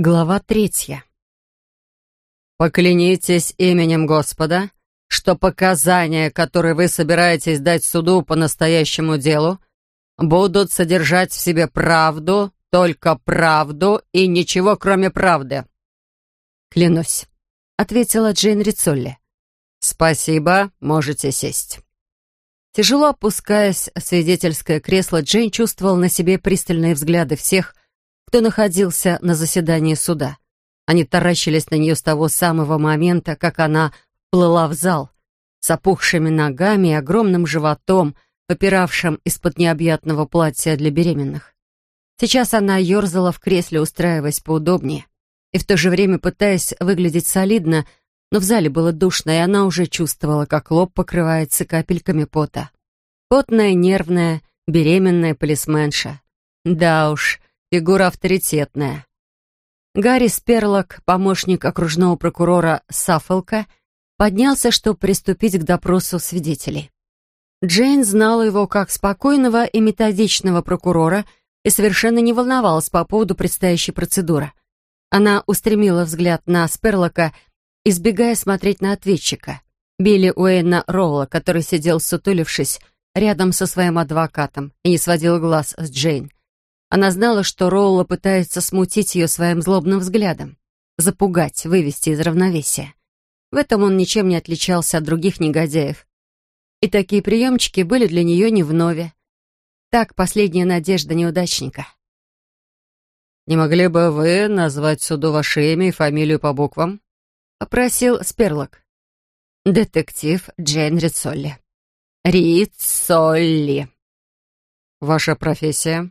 Глава третья. «Поклянитесь именем Господа, что показания, которые вы собираетесь дать суду по настоящему делу, будут содержать в себе правду, только правду и ничего, кроме правды». «Клянусь», — ответила Джейн Рицолли. «Спасибо, можете сесть». Тяжело опускаясь в свидетельское кресло, Джейн чувствовал на себе пристальные взгляды всех, кто находился на заседании суда. Они таращились на нее с того самого момента, как она плыла в зал, с опухшими ногами и огромным животом, попиравшим из-под необъятного платья для беременных. Сейчас она ерзала в кресле, устраиваясь поудобнее, и в то же время пытаясь выглядеть солидно, но в зале было душно, и она уже чувствовала, как лоб покрывается капельками пота. Потная, нервная, беременная полисменша. Да уж, Фигура авторитетная. Гарри Сперлок, помощник окружного прокурора Саффолка, поднялся, чтобы приступить к допросу свидетелей. Джейн знала его как спокойного и методичного прокурора и совершенно не волновалась по поводу предстоящей процедуры. Она устремила взгляд на Сперлока, избегая смотреть на ответчика, Билли Уэйна Ролла, который сидел сутулившись рядом со своим адвокатом и не сводил глаз с Джейн. Она знала, что Роула пытается смутить ее своим злобным взглядом, запугать, вывести из равновесия. В этом он ничем не отличался от других негодяев. И такие приемчики были для нее не вновь. Так, последняя надежда неудачника. «Не могли бы вы назвать суду ваше имя и фамилию по буквам?» — попросил Сперлок. «Детектив Джейн Рицолли». «Рицолли». «Ваша профессия?»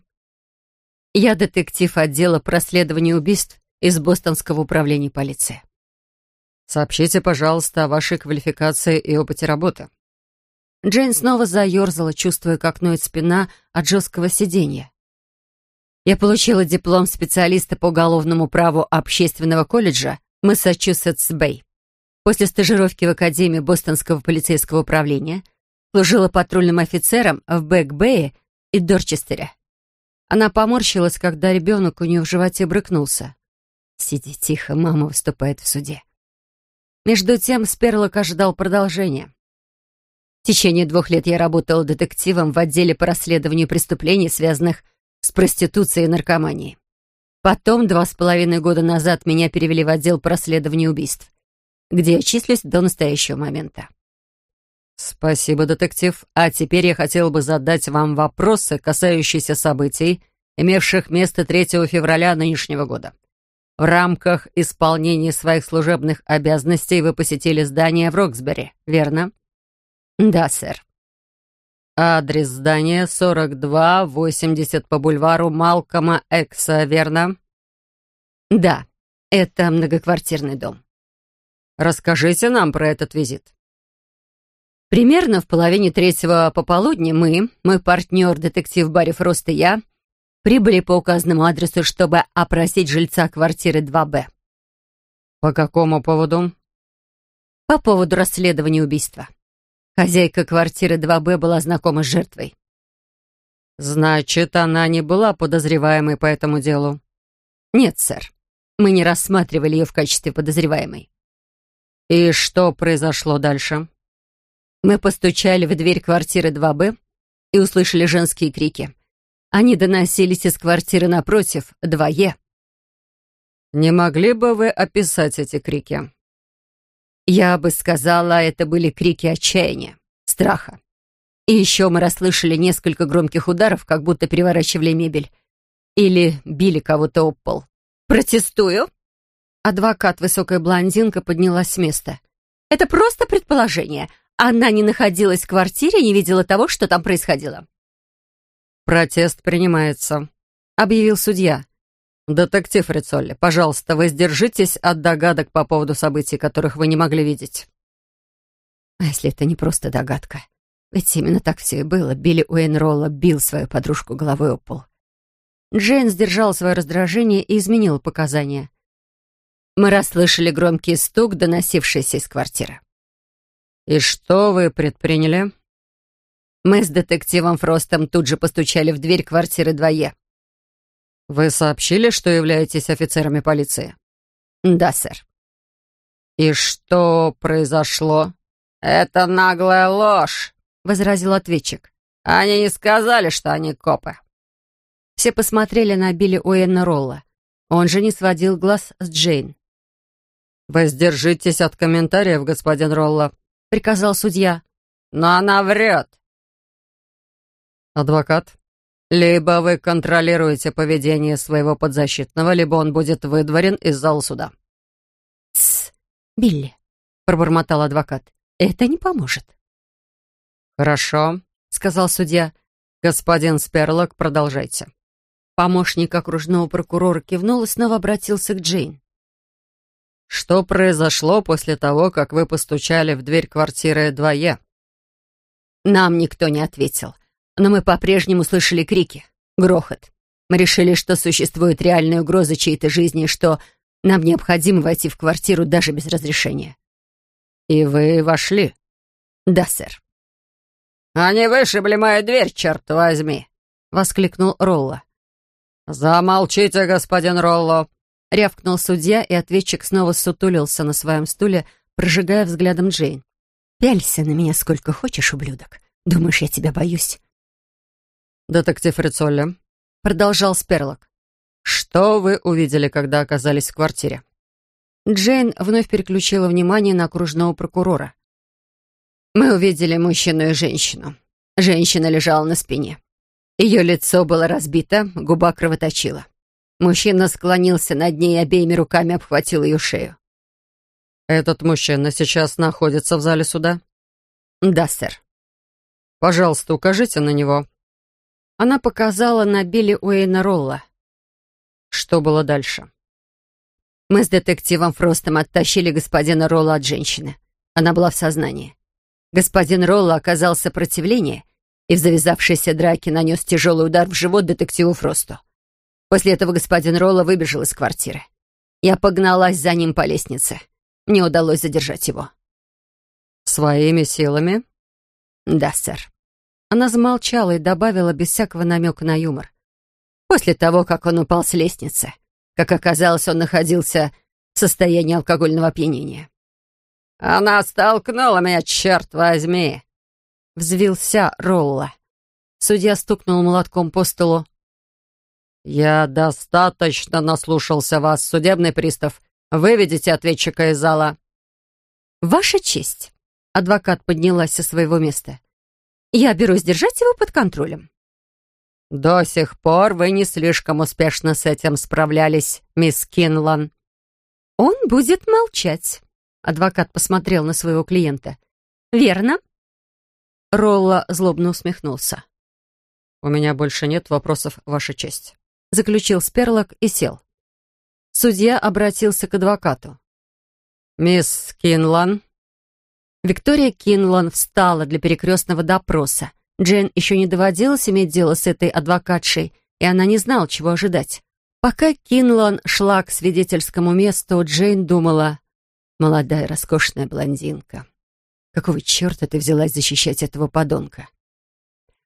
Я детектив отдела по расследованию убийств из Бостонского управления полиции. Сообщите, пожалуйста, о вашей квалификации и опыте работы. Джейн снова заерзала, чувствуя, как ноет спина от жесткого сиденья. Я получила диплом специалиста по уголовному праву общественного колледжа Массачусетс-Бэй. После стажировки в Академии Бостонского полицейского управления служила патрульным офицером в Бэк-Бэе и Дорчестере. Она поморщилась, когда ребенок у нее в животе брыкнулся. «Сиди тихо, мама выступает в суде». Между тем Сперлок ожидал продолжения. В течение двух лет я работала детективом в отделе по расследованию преступлений, связанных с проституцией и наркоманией. Потом, два с половиной года назад, меня перевели в отдел по расследованию убийств, где я числюсь до настоящего момента. «Спасибо, детектив. А теперь я хотел бы задать вам вопросы, касающиеся событий, имевших место 3 февраля нынешнего года. В рамках исполнения своих служебных обязанностей вы посетили здание в Роксбери, верно?» «Да, сэр». «Адрес здания 4280 по бульвару Малкома Экса, верно?» «Да, это многоквартирный дом». «Расскажите нам про этот визит». Примерно в половине третьего пополудни мы, мой партнер, детектив Барри Фрост и я, прибыли по указанному адресу, чтобы опросить жильца квартиры 2Б. «По какому поводу?» «По поводу расследования убийства. Хозяйка квартиры 2Б была знакома с жертвой». «Значит, она не была подозреваемой по этому делу?» «Нет, сэр. Мы не рассматривали ее в качестве подозреваемой». «И что произошло дальше?» Мы постучали в дверь квартиры 2Б и услышали женские крики. Они доносились из квартиры напротив, 2Е. «Не могли бы вы описать эти крики?» Я бы сказала, это были крики отчаяния, страха. И еще мы расслышали несколько громких ударов, как будто переворачивали мебель. Или били кого-то об пол. «Протестую!» Адвокат, высокая блондинка, поднялась с места. «Это просто предположение. Она не находилась в квартире и не видела того, что там происходило. «Протест принимается», — объявил судья. «Детектив Рицолли, пожалуйста, воздержитесь от догадок по поводу событий, которых вы не могли видеть». А если это не просто догадка? Ведь именно так все и было. Билли Уэйнролла бил свою подружку головой об пол. Джейн сдержала свое раздражение и изменила показания. Мы расслышали громкий стук, доносившийся из квартиры. «И что вы предприняли?» Мы с детективом Фростом тут же постучали в дверь квартиры 2Е. «Вы сообщили, что являетесь офицерами полиции?» «Да, сэр». «И что произошло?» «Это наглая ложь», — возразил ответчик. «Они не сказали, что они копы». Все посмотрели на Билли Уэйна Ролла. Он же не сводил глаз с Джейн. «Воздержитесь от комментариев, господин Ролла», — приказал судья. «Но она врет». «Адвокат, либо вы контролируете поведение своего подзащитного, либо он будет выдворен из зала суда». «Тсс, Билли», — пробормотал адвокат. «Это не поможет». «Хорошо», — сказал судья. «Господин Сперлок, продолжайте». Помощник окружного прокурора кивнул и снова обратился к Джейн. «Что произошло после того, как вы постучали в дверь квартиры 2Е?» Нам никто не ответил, но мы по-прежнему слышали крики, грохот. Мы решили, что существует реальная угроза чьей-то жизни и что нам необходимо войти в квартиру даже без разрешения. «И вы вошли?» «Да, сэр». «Они вышибли мою дверь, черт возьми!» — воскликнул Ролла. «Замолчите, господин Ролло!» — рявкнул судья, и ответчик снова сутулился на своем стуле, прожигая взглядом Джейн. «Пялься на меня сколько хочешь, ублюдок. Думаешь, я тебя боюсь?» «Детектив Рицолли», — продолжал Сперлок. «Что вы увидели, когда оказались в квартире?» Джейн вновь переключила внимание на окружного прокурора. «Мы увидели мужчину и женщину. Женщина лежала на спине. Ее лицо было разбито, губа кровоточила. Мужчина склонился над ней и обеими руками обхватил ее шею. «Этот мужчина сейчас находится в зале суда?» «Да, сэр». «Пожалуйста, укажите на него». Она показала на Билли Уэйна Ролла. Что было дальше? Мы с детективом Фростом оттащили господина Ролла от женщины. Она была в сознании. Господин Ролла оказал сопротивление и в завязавшейся драке нанес тяжелый удар в живот детективу Фросту. После этого господин Ролла выбежал из квартиры. Я погналась за ним по лестнице. Мне удалось задержать его. «Своими силами?» «Да, сэр». Она замолчала и добавила без всякого намека на юмор. После того, как он упал с лестницы, как оказалось, он находился в состоянии алкогольного опьянения. «Она столкнула меня, черт возьми!» Взвился Ролла. Судья стукнул молотком по столу. «Я достаточно наслушался вас, судебный пристав. Выведите ответчика из зала». «Ваша честь!» Адвокат поднялась со своего места. «Я берусь держать его под контролем». «До сих пор вы не слишком успешно с этим справлялись, мисс Кинлан». «Он будет молчать», — адвокат посмотрел на своего клиента. «Верно?» Ролла злобно усмехнулся. «У меня больше нет вопросов, Ваша честь», — заключил Сперлок и сел. Судья обратился к адвокату. «Мисс Кинлан?» Виктория Кинлан встала для перекрестного допроса. Джейн еще не доводилось иметь дело с этой адвокатшей, и она не знала, чего ожидать. Пока Кинлан шла к свидетельскому месту, Джейн думала, «Молодая роскошная блондинка, Какого черта ты взялась защищать этого подонка?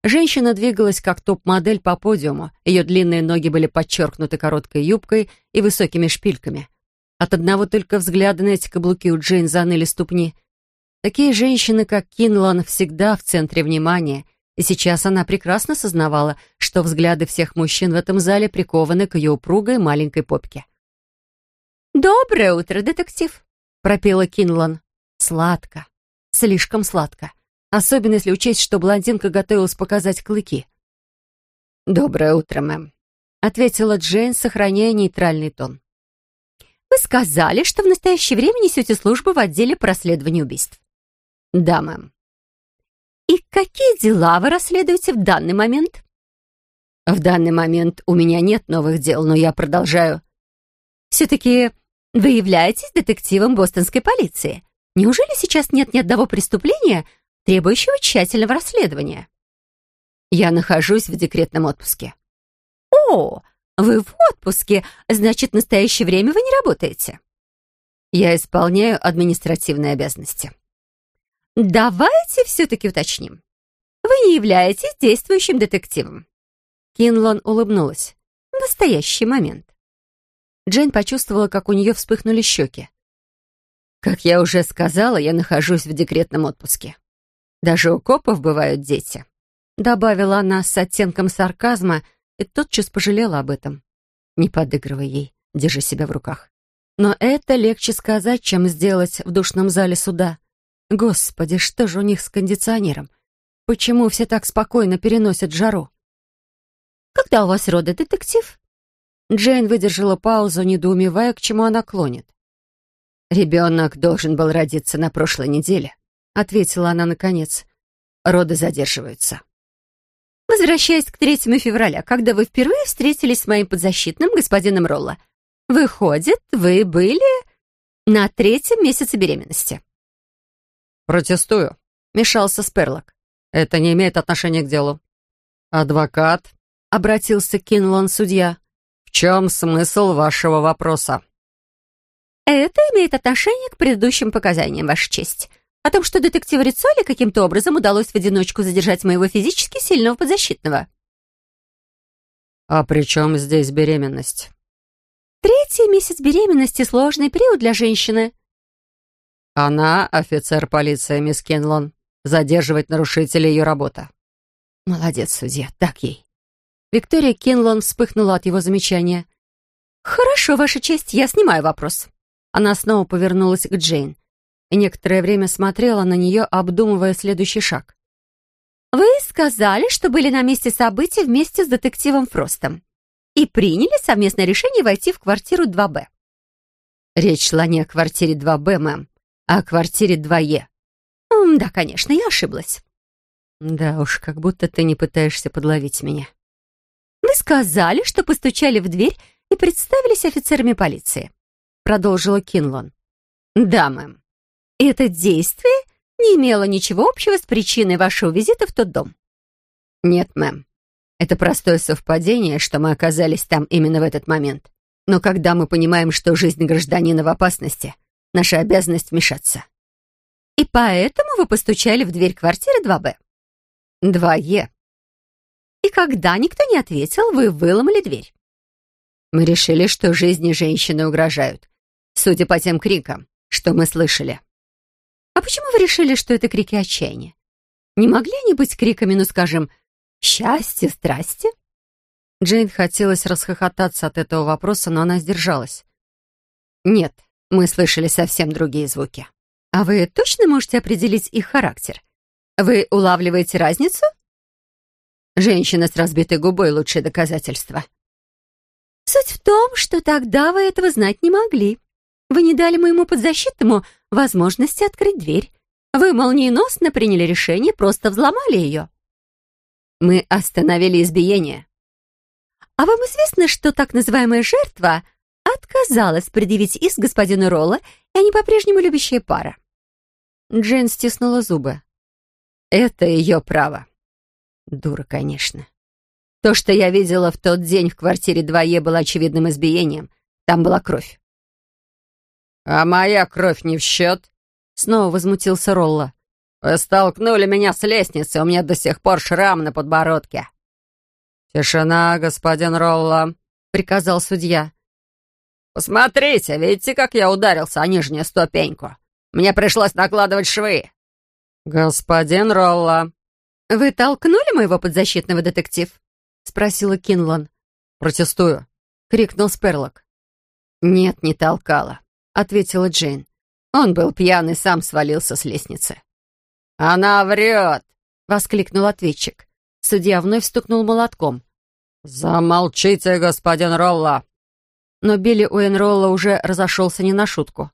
Женщина двигалась как топ-модель по подиуму. Ее длинные ноги были подчеркнуты короткой юбкой и высокими шпильками. От одного только взгляда на эти каблуки у Джейн заныли ступни. Такие женщины, как Кинлан, всегда в центре внимания, и сейчас она прекрасно сознавала, что взгляды всех мужчин в этом зале прикованы к ее упругой маленькой попке. «Доброе утро, детектив!» — пропела Кинлан. Сладко, Слишком сладко. Особенно если учесть, что блондинка готовилась показать клыки. «Доброе утро, мэм», — ответила Джейн, сохраняя нейтральный тон. «Вы сказали, что в настоящее время несете службу в отделе по расследованию убийств». «Да, мэм». «И какие дела вы расследуете в данный момент?» «В данный момент у меня нет новых дел, но я продолжаю». «Все-таки вы являетесь детективом бостонской полиции?» Неужели сейчас нет ни одного преступления, требующего тщательного расследования? Я нахожусь в декретном отпуске. О, вы в отпуске, значит, в настоящее время вы не работаете. Я исполняю административные обязанности. Давайте все-таки уточним. Вы не являетесь действующим детективом. Кинлон улыбнулась. настоящий момент. Джейн почувствовала, как у нее вспыхнули щеки. Как я уже сказала, я нахожусь в декретном отпуске. Даже у копов бывают дети. Добавила она с оттенком сарказма и тотчас пожалела об этом. Не подыгрывай ей, держи себя в руках. Но это легче сказать, чем сделать в душном зале суда. Господи, что же у них с кондиционером? Почему все так спокойно переносят жару? «Когда у вас роды, детектив?» Джейн выдержала паузу, недоумевая, к чему она клонит. «Ребенок должен был родиться на прошлой неделе», — ответила она наконец. «Роды задерживаются». «Возвращаясь к 3 февраля, когда вы впервые встретились с моим подзащитным, господином Ролла, выходит, вы были на третьем месяце беременности». «Протестую», — мешался Сперлок. «Это не имеет отношения к делу». «Адвокат», — обратился к Кинлан судья. «В чем смысл вашего вопроса?» Это имеет отношение к предыдущим показаниям, Ваша честь. О том, что детективу Рицоли каким-то образом удалось в одиночку задержать моего физически сильного подзащитного. «А при чем здесь беременность?» «Третий месяц беременности — сложный период для женщины». «Она — офицер полиции, мисс Кенлон. Задерживать нарушителей ее работа». «Молодец, судья, так ей». Виктория Кенлон вспыхнула от его замечания. «Хорошо, Ваша честь, я снимаю вопрос». Она снова повернулась к Джейн и некоторое время смотрела на нее, обдумывая следующий шаг. «Вы сказали, что были на месте событий вместе с детективом Фростом и приняли совместное решение войти в квартиру 2Б». Речь шла не о квартире 2Б, мэм, а о квартире 2Е. «Да, конечно, я ошиблась». «Да уж, как будто ты не пытаешься подловить меня». «Вы сказали, что постучали в дверь и представились офицерами полиции продолжила Кинлон. «Да, мэм. Это действие не имело ничего общего с причиной вашего визита в тот дом?» «Нет, мэм. Это простое совпадение, что мы оказались там именно в этот момент. Но когда мы понимаем, что жизнь гражданина в опасности, наша обязанность вмешаться». «И поэтому вы постучали в дверь квартиры 2Б?» «2Е». «И когда никто не ответил, вы выломали дверь?» Мы решили, что жизни женщины угрожают судя по тем крикам, что мы слышали. Почему вы решили, что это крики отчаяния? Не могли они быть криками, ну, скажем, счастья, страсти? Джейн хотелось расхохотаться от этого вопроса, но она сдержалась. Нет, мы слышали совсем другие звуки. А вы точно можете определить их характер? Вы улавливаете разницу? Женщина с разбитой губой — лучшее доказательство. Суть в том, что тогда вы этого знать не могли. Вы не дали моему подзащитному возможности открыть дверь. Вы молниеносно приняли решение, просто взломали ее. Мы остановили избиение. А вам известно, что так называемая жертва отказалась предъявить иск господину Ролла, и они по-прежнему любящая пара? Джейн стиснула зубы. Это ее право. Дура, конечно. То, что я видела в тот день в квартире 2Е, было очевидным избиением. Там была кровь. «А моя кровь не в счет?» Снова возмутился Ролла. «Вы столкнули меня с лестницы, у меня до сих пор шрам на подбородке». «Тишина, господин Ролла», — приказал судья. «Посмотрите, видите, как я ударился о нижнюю ступеньку? Мне пришлось накладывать швы». «Господин Ролла». «Вы толкнули моего подзащитного детектив?» — спросила Кинлан. «Протестую», — крикнул Сперлок. «Нет, не толкала. — ответила Джейн. Он был пьян и сам свалился с лестницы. «Она врет!» — воскликнул ответчик. Судья вновь стукнул молотком. «Замолчите, господин Ролла!» Но Билли Уэнролла уже разошелся не на шутку.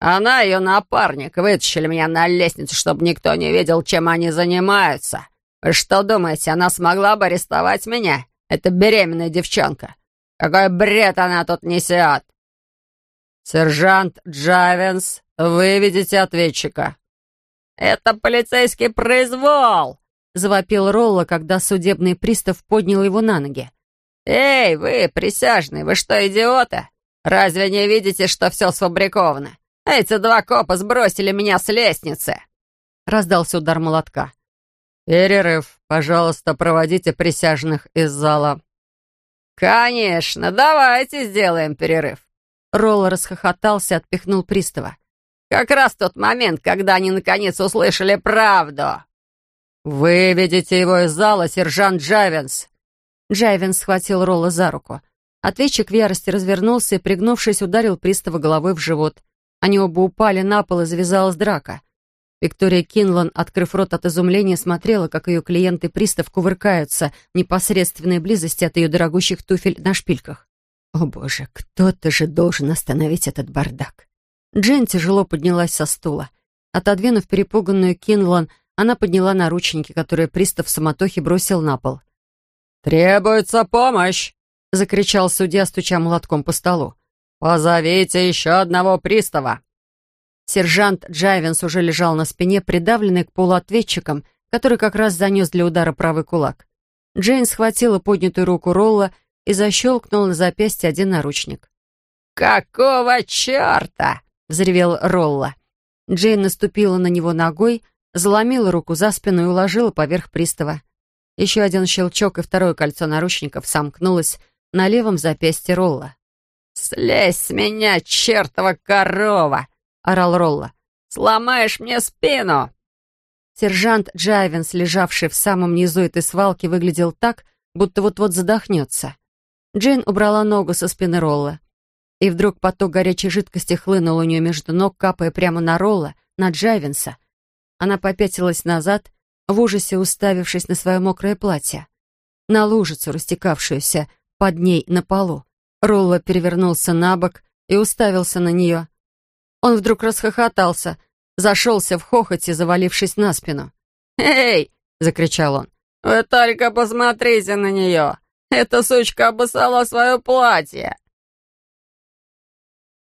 «Она и ее напарник вытащили меня на лестницу, чтобы никто не видел, чем они занимаются. Вы что думаете, она смогла бы арестовать меня? Это беременная девчонка. Какой бред она тут несет!» «Сержант Джавенс, выведите ответчика». «Это полицейский произвол!» — завопил Ролла, когда судебный пристав поднял его на ноги. «Эй, вы, присяжные, вы что, идиоты? Разве не видите, что все сфабриковано? Эти два копа сбросили меня с лестницы!» Раздался удар молотка. «Перерыв. Пожалуйста, проводите присяжных из зала». «Конечно, давайте сделаем перерыв». Ролла расхохотался, отпихнул пристава. «Как раз тот момент, когда они наконец услышали правду». «Выведите его из зала, сержант Джавенс!» Джавенс схватил Ролла за руку. Ответчик в ярости развернулся и, пригнувшись, ударил пристава головой в живот. Они оба упали на пол и завязалась драка. Виктория Кинлан, открыв рот от изумления, смотрела, как ее клиент и пристав кувыркаются в непосредственной близости от ее дорогущих туфель на шпильках. О боже, кто-то же должен остановить этот бардак. Джен тяжело поднялась со стула. Отодвинув перепуганную Кинлан, она подняла наручники, которые пристав в самотохе бросил на пол. «Требуется помощь!» — закричал судья, стуча молотком по столу. «Позовите еще одного пристава!» Сержант Джайвенс уже лежал на спине, придавленный к полу ответчиком, который как раз занес для удара правый кулак. Джейн схватила поднятую руку Ролла и защелкнула на запястье один наручник. «Какого черта?» — взревел Ролла. Джейн наступила на него ногой, заломила руку за спину и уложила поверх пристава. Еще один щелчок, и второе кольцо наручников сомкнулось на левом запястье Ролла. «Слезь с меня, чертова корова!» — орал Ролла. «Сломаешь мне спину!» Сержант Джайвенс, лежавший в самом низу этой свалки, выглядел так, будто вот-вот задохнется. Джейн убрала ногу со спины Ролло. И вдруг поток горячей жидкости хлынул у нее между ног, капая прямо на Ролло, на Джайвенса. Она попятилась назад, в ужасе уставившись на свое мокрое платье. На лужицу, растекавшуюся под ней на полу. Ролло перевернулся на бок и уставился на нее. Он вдруг расхохотался, зашелся в хохоте, завалившись на спину. «Эй!» — закричал он. «Вы только посмотрите на нее! Эта сучка обоссала свое платье!»